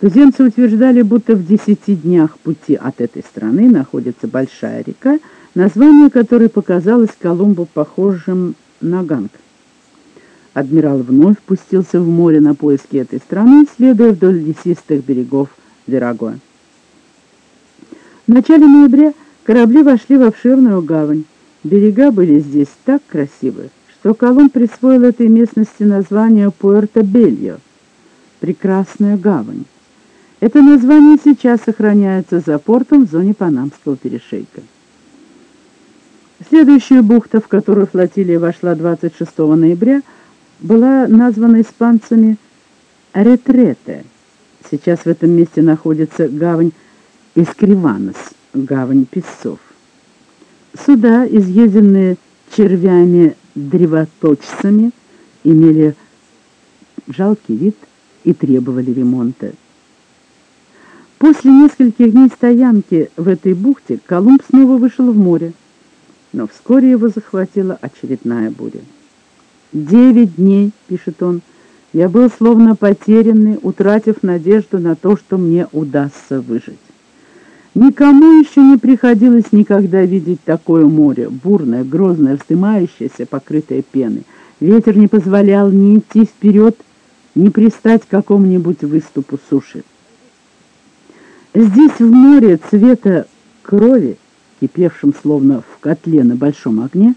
Туземцы утверждали, будто в десяти днях пути от этой страны находится большая река, название которой показалось Колумбу похожим на Ганг. Адмирал вновь пустился в море на поиски этой страны, следуя вдоль лесистых берегов Верагуа. В начале ноября корабли вошли в обширную гавань. Берега были здесь так красивы, что Колумб присвоил этой местности название Пуэрто-Бельо — «Прекрасная гавань». Это название сейчас сохраняется за портом в зоне Панамского перешейка. Следующая бухта, в которую флотилия вошла 26 ноября, была названа испанцами Ретрете. Сейчас в этом месте находится гавань Эскриванос, гавань песцов. Суда, изъеденные червями-древоточцами, имели жалкий вид и требовали ремонта. После нескольких дней стоянки в этой бухте Колумб снова вышел в море, но вскоре его захватила очередная буря. «Девять дней», — пишет он, — «я был словно потерянный, утратив надежду на то, что мне удастся выжить. Никому еще не приходилось никогда видеть такое море, бурное, грозное, вздымающееся, покрытое пеной. Ветер не позволял ни идти вперед, ни пристать к какому-нибудь выступу суши. Здесь, в море цвета крови, кипевшем словно в котле на большом огне,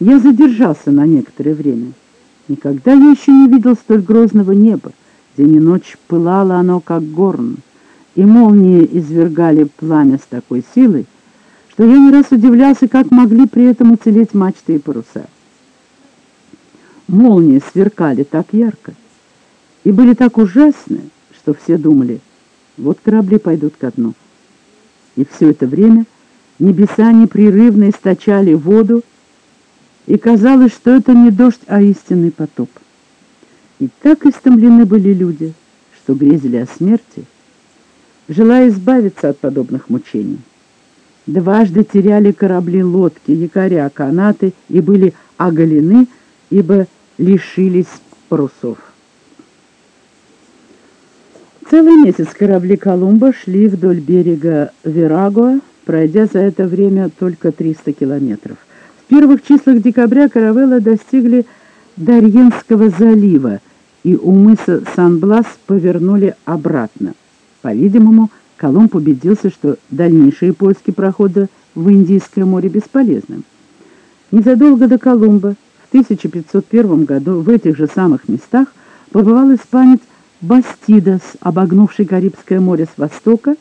я задержался на некоторое время. Никогда я еще не видел столь грозного неба. День и ночь пылало оно, как горн, и молнии извергали пламя с такой силой, что я не раз удивлялся, как могли при этом уцелеть мачты и паруса. Молнии сверкали так ярко и были так ужасны, что все думали — вот корабли пойдут ко дну. И все это время небеса непрерывно источали воду, и казалось, что это не дождь, а истинный потоп. И так истомлены были люди, что грезили о смерти, желая избавиться от подобных мучений. Дважды теряли корабли лодки, якоря, канаты и были оголены, ибо лишились парусов. Целый месяц корабли Колумба шли вдоль берега Верагуа, пройдя за это время только 300 километров. В первых числах декабря каравеллы достигли Дарьенского залива и у мыса Сан-Блас повернули обратно. По-видимому, Колумб убедился, что дальнейшие поиски прохода в Индийское море бесполезны. Незадолго до Колумба, в 1501 году, в этих же самых местах побывал испанец Бастидос, обогнувший Карибское море с востока,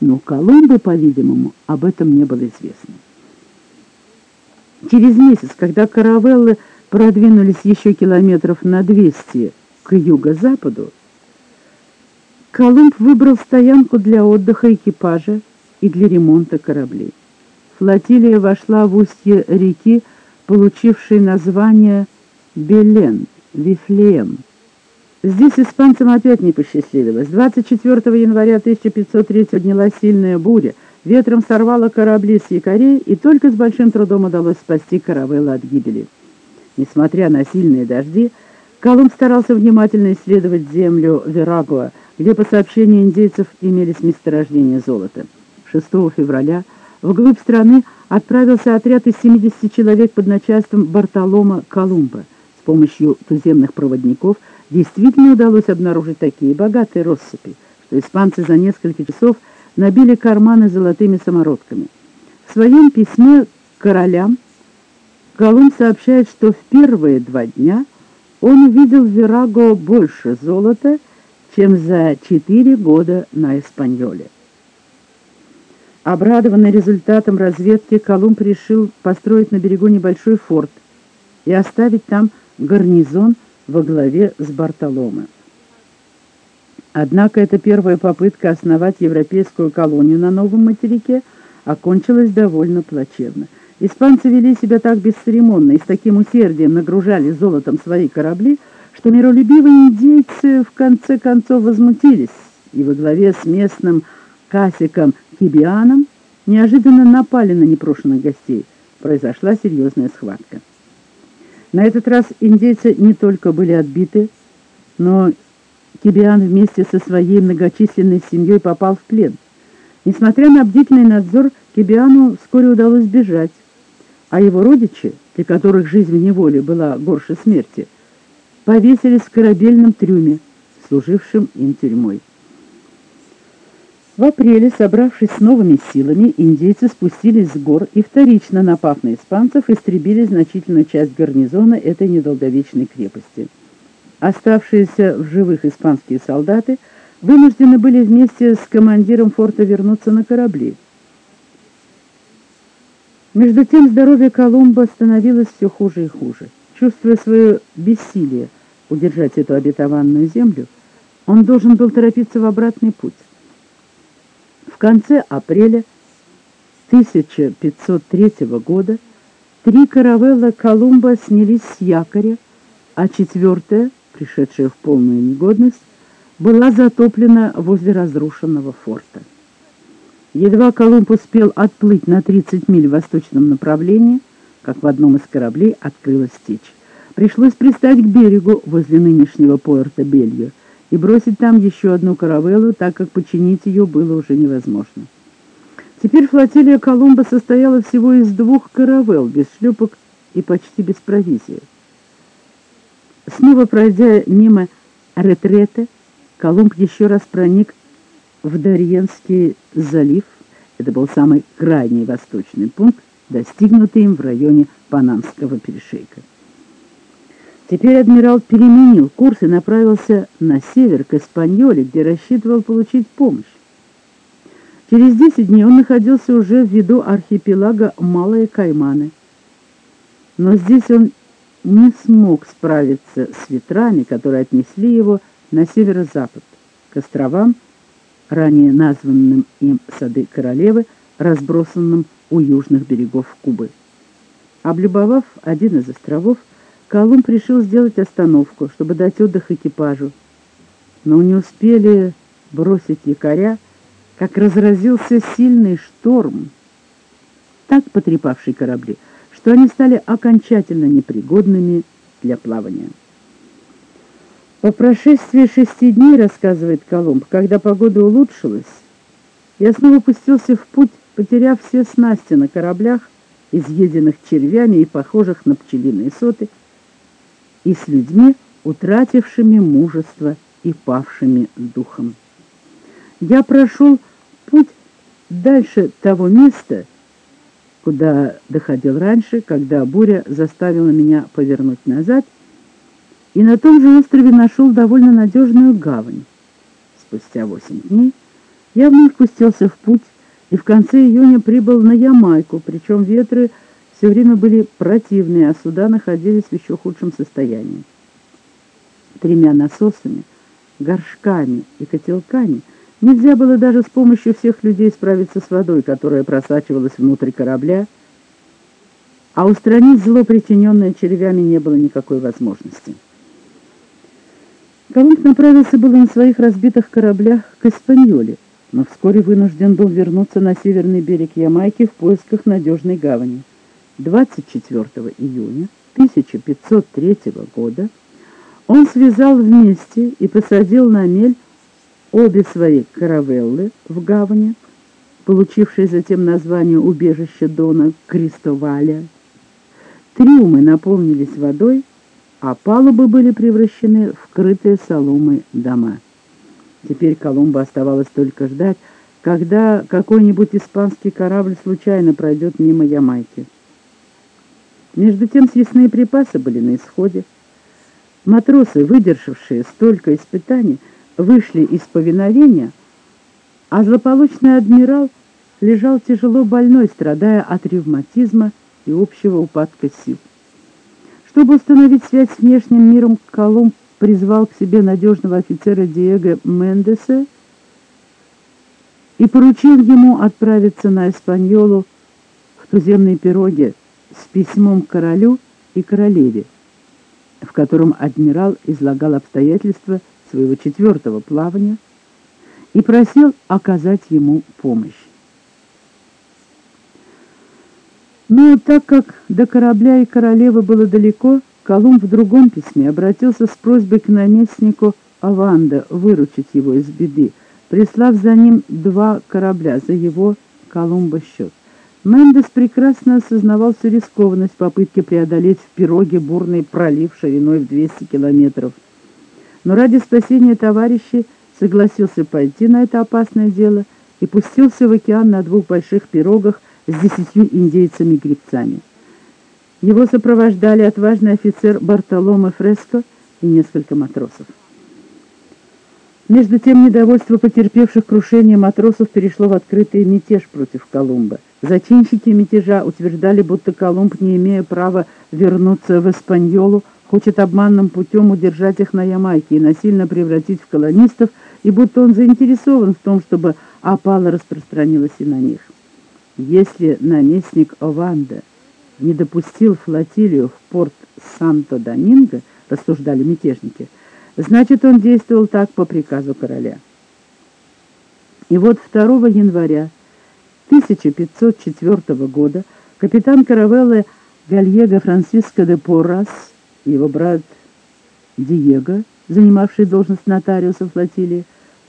но Колумбу, по-видимому, об этом не было известно. Через месяц, когда каравеллы продвинулись еще километров на 200 к юго-западу, Колумб выбрал стоянку для отдыха экипажа и для ремонта кораблей. Флотилия вошла в устье реки, получившей название Белен, Вифлеем. Здесь испанцам опять не посчастливилось. 24 января 1503 подняла сильная буря. ветром сорвало корабли с якорей, и только с большим трудом удалось спасти каравеллу от гибели. Несмотря на сильные дожди, Колумб старался внимательно исследовать землю Верагуа, где, по сообщению индейцев, имелись месторождения золота. 6 февраля вглубь страны отправился отряд из 70 человек под начальством Бартолома Колумба. С помощью туземных проводников действительно удалось обнаружить такие богатые россыпи, что испанцы за несколько часов набили карманы золотыми самородками. В своем письме королям Колумб сообщает, что в первые два дня он увидел в Вераго больше золота, чем за четыре года на Испаньоле. Обрадованный результатом разведки, Колумб решил построить на берегу небольшой форт и оставить там гарнизон во главе с Бартоломе. Однако эта первая попытка основать европейскую колонию на новом материке окончилась довольно плачевно. Испанцы вели себя так бесцеремонно и с таким усердием нагружали золотом свои корабли, что миролюбивые индейцы в конце концов возмутились, и во главе с местным Касиком Кибианом неожиданно напали на непрошенных гостей. Произошла серьезная схватка. На этот раз индейцы не только были отбиты, но Кибиан вместе со своей многочисленной семьей попал в плен. Несмотря на бдительный надзор, Кибиану вскоре удалось бежать, а его родичи, для которых жизнь в неволе была горше смерти, повесились в корабельном трюме, служившем им тюрьмой. В апреле, собравшись с новыми силами, индейцы спустились с гор и, вторично напав на испанцев, истребили значительную часть гарнизона этой недолговечной крепости. Оставшиеся в живых испанские солдаты вынуждены были вместе с командиром форта вернуться на корабли. Между тем здоровье Колумба становилось все хуже и хуже. Чувствуя свое бессилие удержать эту обетованную землю, он должен был торопиться в обратный путь. В конце апреля 1503 года три каравелла Колумба снялись с якоря, а четвертая, пришедшая в полную негодность, была затоплена возле разрушенного форта. Едва Колумб успел отплыть на 30 миль в восточном направлении, как в одном из кораблей открылась течь. Пришлось пристать к берегу возле нынешнего Пуэрто-Белью, и бросить там еще одну каравеллу, так как починить ее было уже невозможно. Теперь флотилия Колумба состояла всего из двух каравелл, без шлюпок и почти без провизии. Снова пройдя мимо ретрета, Колумб еще раз проник в Дарьенский залив. Это был самый крайний восточный пункт, достигнутый им в районе Панамского перешейка. Теперь адмирал переменил курс и направился на север, к Испаньоле, где рассчитывал получить помощь. Через 10 дней он находился уже в виду архипелага Малые Кайманы. Но здесь он не смог справиться с ветрами, которые отнесли его на северо-запад, к островам, ранее названным им Сады Королевы, разбросанным у южных берегов Кубы. Облюбовав один из островов, Колумб решил сделать остановку, чтобы дать отдых экипажу. Но не успели бросить якоря, как разразился сильный шторм, так потрепавший корабли, что они стали окончательно непригодными для плавания. По прошествии шести дней, рассказывает Колумб, когда погода улучшилась, я снова пустился в путь, потеряв все снасти на кораблях, изъеденных червями и похожих на пчелиные соты, и с людьми, утратившими мужество и павшими духом. Я прошел путь дальше того места, куда доходил раньше, когда буря заставила меня повернуть назад, и на том же острове нашел довольно надежную гавань. Спустя восемь дней я вновь пустился в путь и в конце июня прибыл на Ямайку, причем ветры все время были противные, а суда находились в еще худшем состоянии. Тремя насосами, горшками и котелками нельзя было даже с помощью всех людей справиться с водой, которая просачивалась внутрь корабля, а устранить зло, причиненное червями, не было никакой возможности. Колумб направился было на своих разбитых кораблях к Испаньоле, но вскоре вынужден был вернуться на северный берег Ямайки в поисках надежной гавани. 24 июня 1503 года он связал вместе и посадил на мель обе свои каравеллы в гавани, получившей затем название убежища Дона Кристоваля. Трюмы наполнились водой, а палубы были превращены в крытые соломой дома. Теперь Колумбу оставалось только ждать, когда какой-нибудь испанский корабль случайно пройдет мимо Ямайки. Между тем съестные припасы были на исходе. Матросы, выдержавшие столько испытаний, вышли из повиновения, а злополучный адмирал лежал тяжело больной, страдая от ревматизма и общего упадка сил. Чтобы установить связь с внешним миром, Колумб призвал к себе надежного офицера Диего Мендеса и поручил ему отправиться на Испаньолу в туземной пироге с письмом королю и королеве, в котором адмирал излагал обстоятельства своего четвертого плавания и просил оказать ему помощь. Но так как до корабля и королевы было далеко, Колумб в другом письме обратился с просьбой к наместнику Аванда выручить его из беды, прислав за ним два корабля за его Колумба счет. Мендес прекрасно осознавал всю рискованность попытки преодолеть в пироге бурный пролив шириной в 200 километров. Но ради спасения товарищей согласился пойти на это опасное дело и пустился в океан на двух больших пирогах с десятью индейцами-гребцами. Его сопровождали отважный офицер Бартоломе Фреско и несколько матросов. Между тем недовольство потерпевших крушение матросов перешло в открытый мятеж против Колумба. Зачинщики мятежа утверждали, будто Колумб, не имея права вернуться в Испаньолу, хочет обманным путем удержать их на Ямайке и насильно превратить в колонистов, и будто он заинтересован в том, чтобы опала распространилась и на них. Если наместник Ованда не допустил флотилию в порт Санто-Доминго, рассуждали мятежники, значит, он действовал так по приказу короля. И вот 2 января 1504 года капитан каравеллы Гальего Франциско де Поррас и его брат Диего, занимавший должность нотариуса флотилии,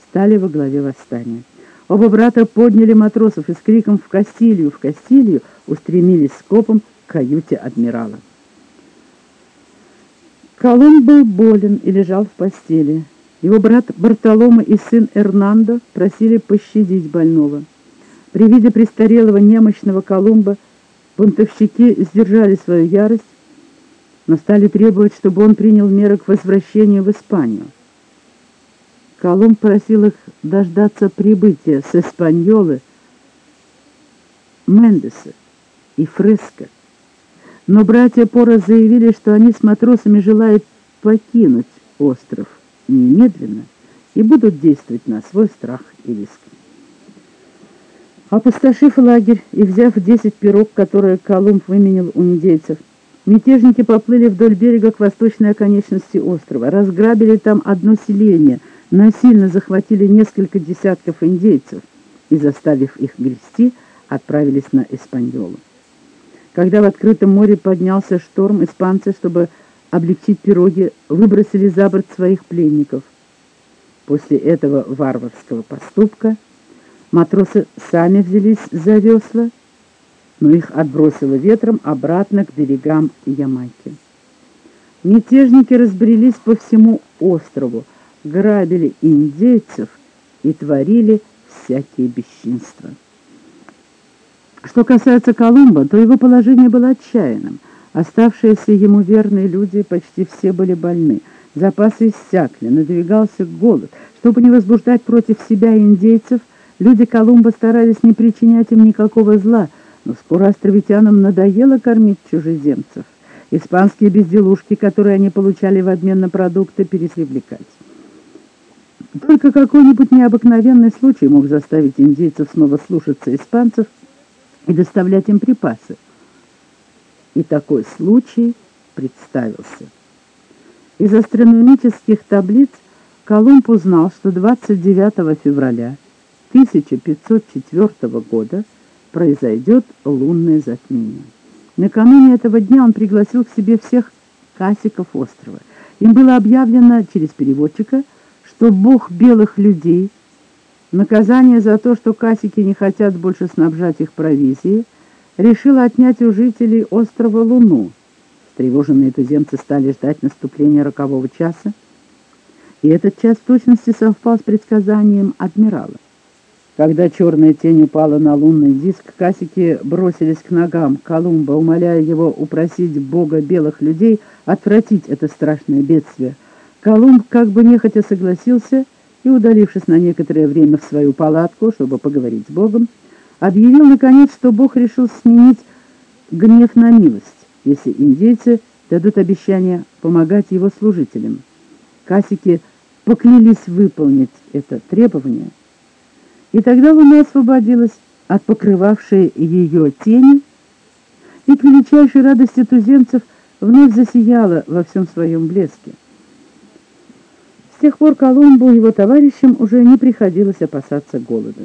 стали во главе восстания. Оба брата подняли матросов и с криком «В Кастилию! В Кастилию!» устремились скопом к каюте адмирала. Колумб был болен и лежал в постели. Его брат Бартоломе и сын Эрнандо просили пощадить больного. При виде престарелого немощного Колумба бунтовщики сдержали свою ярость, но стали требовать, чтобы он принял меры к возвращению в Испанию. Колумб просил их дождаться прибытия с Испаньолы Мендеса и Фреско. Но братья Пора заявили, что они с матросами желают покинуть остров немедленно и будут действовать на свой страх и риск. Опустошив лагерь и взяв десять пирог, которые Колумб выменил у индейцев, мятежники поплыли вдоль берега к восточной оконечности острова, разграбили там одно селение – насильно захватили несколько десятков индейцев и, заставив их грести, отправились на Испаньолу. Когда в открытом море поднялся шторм, испанцы, чтобы облегчить пироги, выбросили за борт своих пленников. После этого варварского поступка матросы сами взялись за весла, но их отбросило ветром обратно к берегам Ямайки. Мятежники разбрелись по всему острову, грабили индейцев и творили всякие бесчинства. Что касается Колумба, то его положение было отчаянным. Оставшиеся ему верные люди почти все были больны. Запасы иссякли, надвигался голод. Чтобы не возбуждать против себя индейцев, люди Колумба старались не причинять им никакого зла, но скоро островитянам надоело кормить чужеземцев. Испанские безделушки, которые они получали в обмен на продукты, пересвлекать. Только какой-нибудь необыкновенный случай мог заставить индейцев снова слушаться испанцев и доставлять им припасы. И такой случай представился. Из астрономических таблиц Колумб узнал, что 29 февраля 1504 года произойдет лунное затмение. Накануне этого дня он пригласил к себе всех касиков острова. Им было объявлено через переводчика, что бог белых людей, наказание за то, что касики не хотят больше снабжать их провизией, решил отнять у жителей острова Луну. Встревоженные туземцы стали ждать наступления рокового часа, и этот час в точности совпал с предсказанием адмирала. Когда черная тень упала на лунный диск, касики бросились к ногам Колумба, умоляя его упросить бога белых людей отвратить это страшное бедствие. Колумб как бы нехотя согласился и, удалившись на некоторое время в свою палатку, чтобы поговорить с богом, объявил, наконец, что бог решил сменить гнев на милость, если индейцы дадут обещание помогать его служителям. Касики поклялись выполнить это требование, и тогда луна освободилась от покрывавшей ее тени, и к величайшей радости туземцев вновь засияла во всем своем блеске. С тех пор Колумбу и его товарищам уже не приходилось опасаться голода.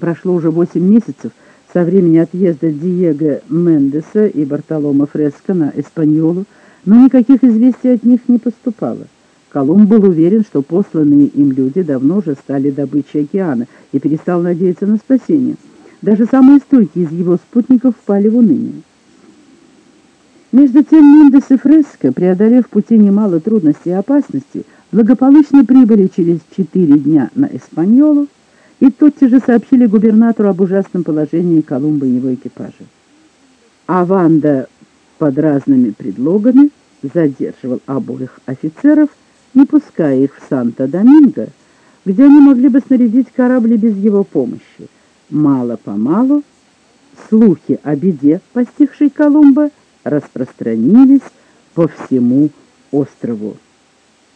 Прошло уже восемь месяцев со времени отъезда Диего Мендеса и Бартолома Фреско на Эспаньолу, но никаких известий от них не поступало. Колумб был уверен, что посланные им люди давно уже стали добычей океана и перестал надеяться на спасение. Даже самые стойкие из его спутников впали в уныние. Между тем Мендес и Фреско, преодолев пути немало трудностей и опасностей, благополучно прибыли через четыре дня на Эспаньолу и тотчас же сообщили губернатору об ужасном положении Колумба и его экипажа. А Ванда под разными предлогами задерживал обоих офицеров, не пуская их в Санто-Доминго, где они могли бы снарядить корабли без его помощи. Мало-помалу слухи о беде, постигшей Колумба, распространились по всему острову.